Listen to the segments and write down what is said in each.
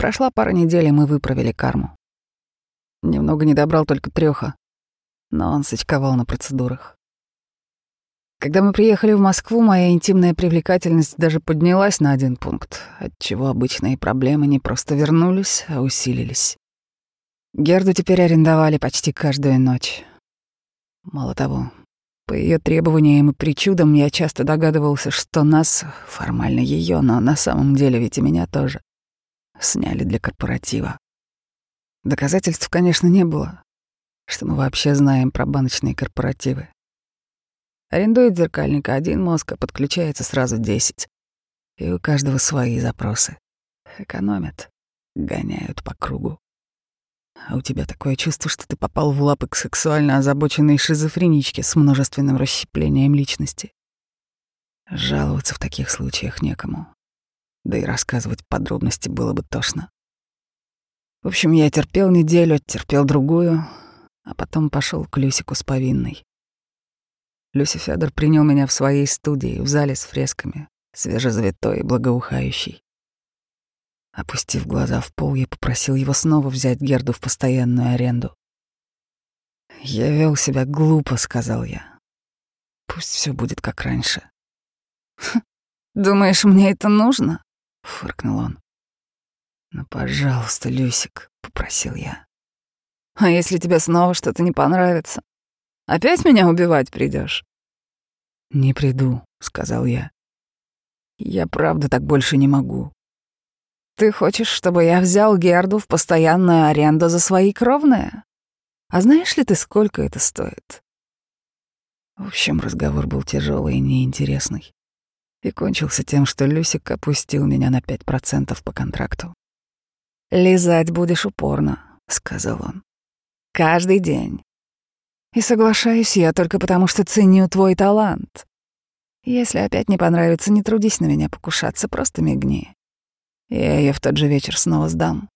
Прошла пара недель, и мы выправили карму. Немного не добрал только трёха, но он сочковал на процедурах. Когда мы приехали в Москву, моя интимная привлекательность даже поднялась на один пункт, отчего обычные проблемы не просто вернулись, а усилились. Герду теперь арендовали почти каждую ночь. Мало того, по ее требованиям и причудам я часто догадывался, что нас, формально ее, но на самом деле ведь и меня тоже, сняли для корпоратива. Доказательств, конечно, не было, что мы вообще знаем про баночные корпоративы. Арендует зеркальника один мозг, а подключается сразу десять. И у каждого свои запросы. Экономят, гоняют по кругу. А у тебя такое чувство, что ты попал в лапы к сексуально озабоченной шизофреничке с множественным расщеплением личности. Жаловаться в таких случаях некому. Да и рассказывать подробности было бы тошно. В общем, я терпел неделю, терпел другую, а потом пошел к Люсику с повинной. Люси Федор принял меня в своей студии, в зале с фресками, свежезавитой и благоухающий. Опустив глаза в пол, я попросил его снова взять Герду в постоянную аренду. «Я вел себя глупо», — сказал я. «Пусть все будет как раньше». «Думаешь, мне это нужно?» — фыркнул он. «Ну, пожалуйста, Люсик», — попросил я. «А если тебе снова что-то не понравится?» Опять меня убивать придешь? Не приду, сказал я. Я правда так больше не могу. Ты хочешь, чтобы я взял Герду в постоянную аренду за свои кровные? А знаешь ли ты, сколько это стоит? В общем, разговор был тяжелый и неинтересный. И кончился тем, что Люсик опустил меня на пять процентов по контракту. «Лизать будешь упорно», — сказал он. «Каждый день. И соглашаюсь я только потому, что ценю твой талант. Если опять не понравится, не трудись на меня покушаться, просто мигни. Я ее в тот же вечер снова сдам.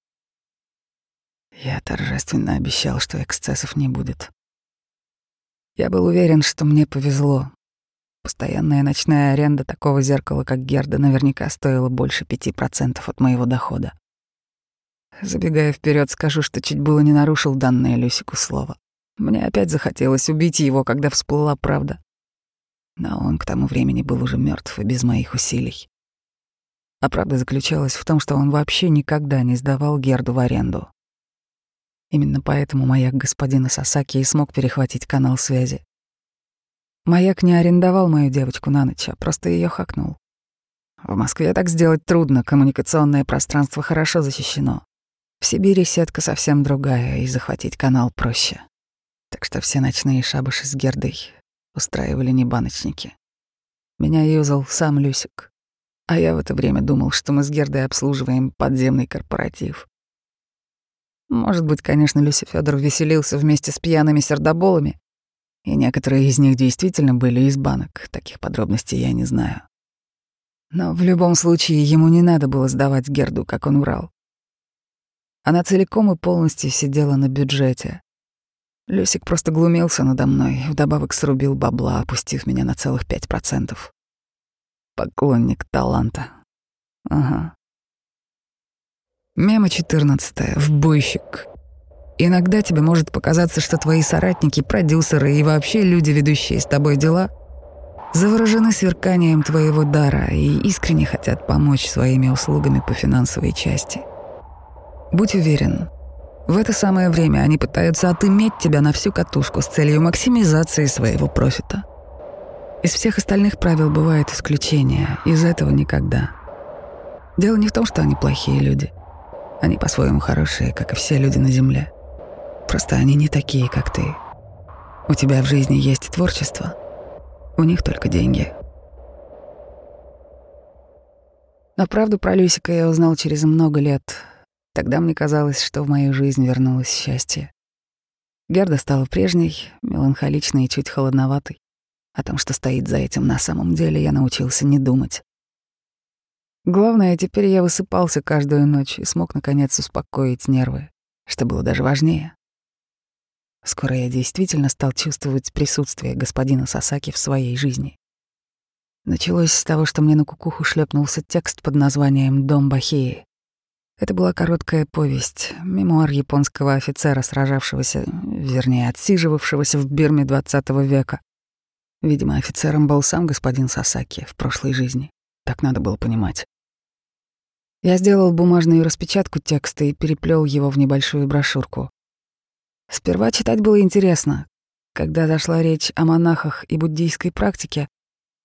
Я торжественно обещал, что эксцессов не будет. Я был уверен, что мне повезло. Постоянная ночная аренда такого зеркала, как Герда, наверняка стоила больше пяти процентов от моего дохода. Забегая вперед, скажу, что чуть было не нарушил данное Люсику слово. Мне опять захотелось убить его, когда всплыла правда. Но он к тому времени был уже мертв и без моих усилий. А правда заключалась в том, что он вообще никогда не сдавал Герду в аренду. Именно поэтому маяк господина Сасаки и смог перехватить канал связи. Маяк не арендовал мою девочку на ночь, а просто ее хакнул. В Москве так сделать трудно, коммуникационное пространство хорошо защищено. В Сибири сетка совсем другая, и захватить канал проще так что все ночные шабаши с Гердой устраивали не баночники. Меня юзал сам Люсик, а я в это время думал, что мы с Гердой обслуживаем подземный корпоратив. Может быть, конечно, Люси Федор веселился вместе с пьяными сердоболами, и некоторые из них действительно были из банок, таких подробностей я не знаю. Но в любом случае ему не надо было сдавать Герду, как он врал. Она целиком и полностью сидела на бюджете, Люсик просто глумился надо мной вдобавок срубил бабла, опустив меня на целых пять процентов. Поклонник таланта. Ага. Мема 14. Вбойщик. Иногда тебе может показаться, что твои соратники, продюсеры и вообще люди, ведущие с тобой дела, заворожены сверканием твоего дара и искренне хотят помочь своими услугами по финансовой части. Будь уверен, в это самое время они пытаются отыметь тебя на всю катушку с целью максимизации своего профита. Из всех остальных правил бывают исключения, из этого никогда. Дело не в том, что они плохие люди. Они по-своему хорошие, как и все люди на Земле. Просто они не такие, как ты. У тебя в жизни есть творчество, у них только деньги. Но правду про Люсика я узнал через много лет — Тогда мне казалось, что в мою жизнь вернулось счастье. Герда стала прежней, меланхоличной и чуть холодноватой. О том, что стоит за этим на самом деле, я научился не думать. Главное, теперь я высыпался каждую ночь и смог, наконец, успокоить нервы, что было даже важнее. Скоро я действительно стал чувствовать присутствие господина Сасаки в своей жизни. Началось с того, что мне на кукуху шлепнулся текст под названием «Дом Бахеи». Это была короткая повесть, мемуар японского офицера, сражавшегося, вернее, отсиживавшегося в Бирме XX века. Видимо, офицером был сам господин Сасаки в прошлой жизни. Так надо было понимать. Я сделал бумажную распечатку текста и переплел его в небольшую брошюрку. Сперва читать было интересно. Когда дошла речь о монахах и буддийской практике,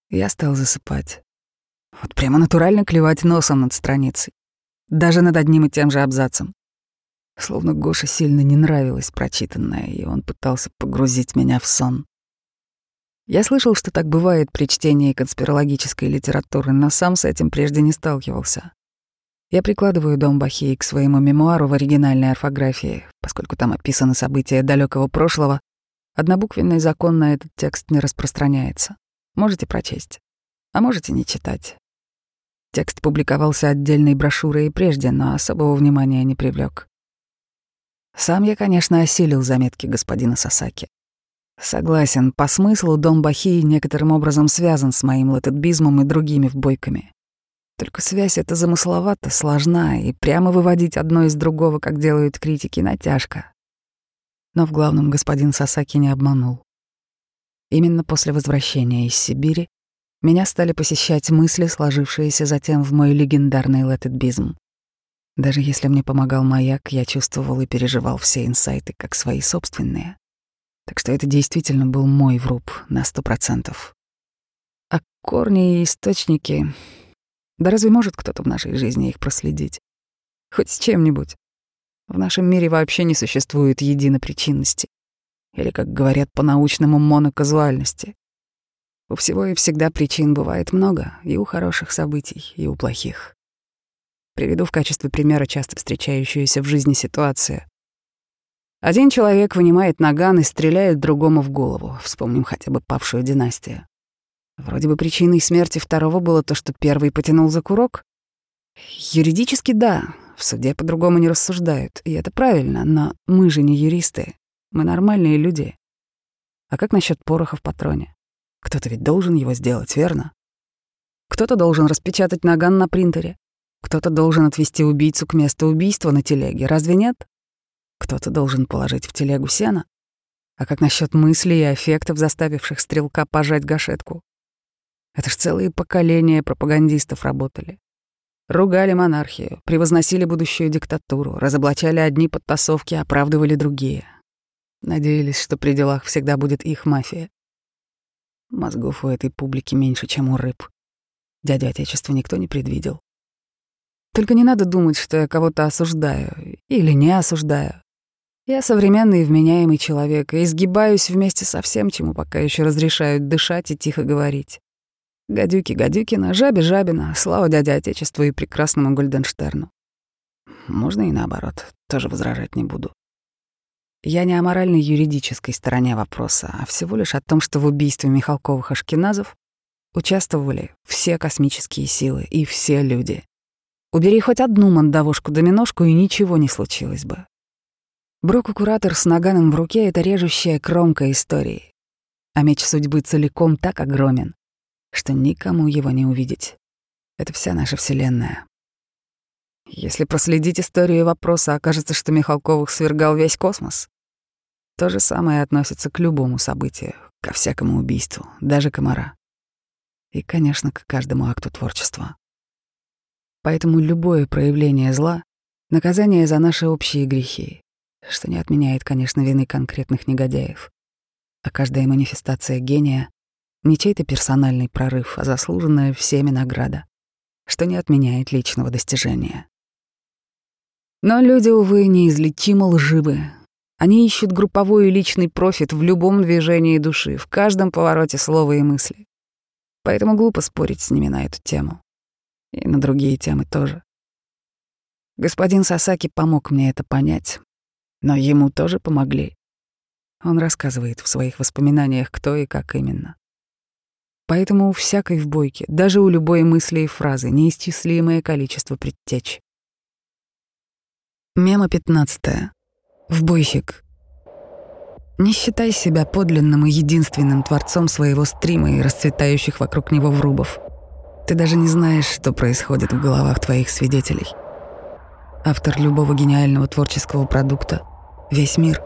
я стал засыпать. Вот прямо натурально клевать носом над страницей. Даже над одним и тем же абзацем. Словно Гоше сильно не нравилось прочитанное, и он пытался погрузить меня в сон. Я слышал, что так бывает при чтении конспирологической литературы, но сам с этим прежде не сталкивался. Я прикладываю дом Бахии к своему мемуару в оригинальной орфографии, поскольку там описаны события далекого прошлого. Однобуквенный закон на этот текст не распространяется. Можете прочесть, а можете не читать. Текст публиковался отдельной брошюрой и прежде, но особого внимания не привлек. Сам я, конечно, осилил заметки господина Сасаки. Согласен, по смыслу дом Бахии некоторым образом связан с моим латетбизмом и другими вбойками. Только связь эта замысловата, сложна, и прямо выводить одно из другого, как делают критики, натяжка. Но в главном господин Сасаки не обманул. Именно после возвращения из Сибири меня стали посещать мысли, сложившиеся затем в мой легендарный лететбизм. Даже если мне помогал маяк, я чувствовал и переживал все инсайты как свои собственные. Так что это действительно был мой вруб на сто процентов. А корни и источники... Да разве может кто-то в нашей жизни их проследить? Хоть с чем-нибудь. В нашем мире вообще не существует единопричинности. Или, как говорят по-научному, моноказуальности. У всего и всегда причин бывает много, и у хороших событий, и у плохих. Приведу в качестве примера часто встречающуюся в жизни ситуацию. Один человек вынимает наган и стреляет другому в голову. Вспомним хотя бы павшую династию. Вроде бы причиной смерти второго было то, что первый потянул за курок. Юридически да, в суде по-другому не рассуждают, и это правильно, но мы же не юристы, мы нормальные люди. А как насчет пороха в патроне? Кто-то ведь должен его сделать, верно? Кто-то должен распечатать наган на принтере. Кто-то должен отвезти убийцу к месту убийства на телеге, разве нет? Кто-то должен положить в телегу сена. А как насчет мыслей и аффектов, заставивших стрелка пожать гашетку? Это ж целые поколения пропагандистов работали. Ругали монархию, превозносили будущую диктатуру, разоблачали одни подтасовки, оправдывали другие. Надеялись, что при делах всегда будет их мафия. Мозгов у этой публики меньше, чем у рыб. Дядя Отечества никто не предвидел. Только не надо думать, что я кого-то осуждаю или не осуждаю. Я современный и вменяемый человек и изгибаюсь вместе со всем, чему пока еще разрешают дышать и тихо говорить. Гадюки Гадюкина, Жабе Жабина, слава дяде Отечеству и прекрасному Гольденштерну. Можно и наоборот, тоже возражать не буду. Я не о моральной юридической стороне вопроса, а всего лишь о том, что в убийстве Михалковых-Ашкеназов участвовали все космические силы и все люди. Убери хоть одну мандавошку-доминошку, и ничего не случилось бы. Броку-куратор с наганом в руке — это режущая кромка истории. А меч судьбы целиком так огромен, что никому его не увидеть. Это вся наша Вселенная. Если проследить историю вопроса, окажется, что Михалковых свергал весь космос. То же самое относится к любому событию, ко всякому убийству, даже комара. И, конечно, к каждому акту творчества. Поэтому любое проявление зла — наказание за наши общие грехи, что не отменяет, конечно, вины конкретных негодяев. А каждая манифестация гения — не чей-то персональный прорыв, а заслуженная всеми награда, что не отменяет личного достижения. Но люди, увы, неизлечимо лживы. Они ищут групповой и личный профит в любом движении души, в каждом повороте слова и мысли. Поэтому глупо спорить с ними на эту тему. И на другие темы тоже. Господин Сасаки помог мне это понять, но ему тоже помогли. Он рассказывает в своих воспоминаниях, кто и как именно. Поэтому у всякой вбойки, даже у любой мысли и фразы, неисчислимое количество предтеч. Мема 15. Вбойщик. Не считай себя подлинным и единственным творцом своего стрима и расцветающих вокруг него врубов. Ты даже не знаешь, что происходит в головах твоих свидетелей. автор любого гениального творческого продукта, весь мир.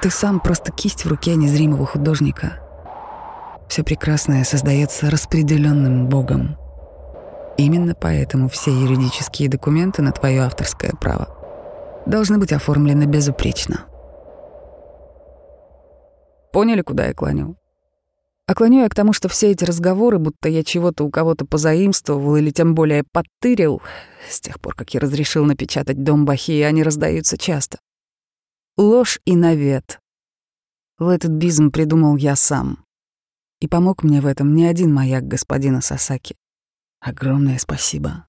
Ты сам просто кисть в руке незримого художника. Все прекрасное создается распределенным Богом. Именно поэтому все юридические документы на твое авторское право должны быть оформлены безупречно. Поняли, куда я клоню? А клоню я к тому, что все эти разговоры, будто я чего-то у кого-то позаимствовал или тем более подтырил, с тех пор, как я разрешил напечатать «Дом Бахи», они раздаются часто. Ложь и навет. Этот бизм придумал я сам. И помог мне в этом не один маяк господина Сасаки. Огромное спасибо.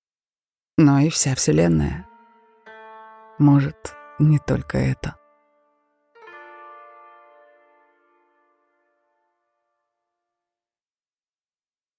Но и вся Вселенная. Может, не только это.